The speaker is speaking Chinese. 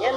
yang.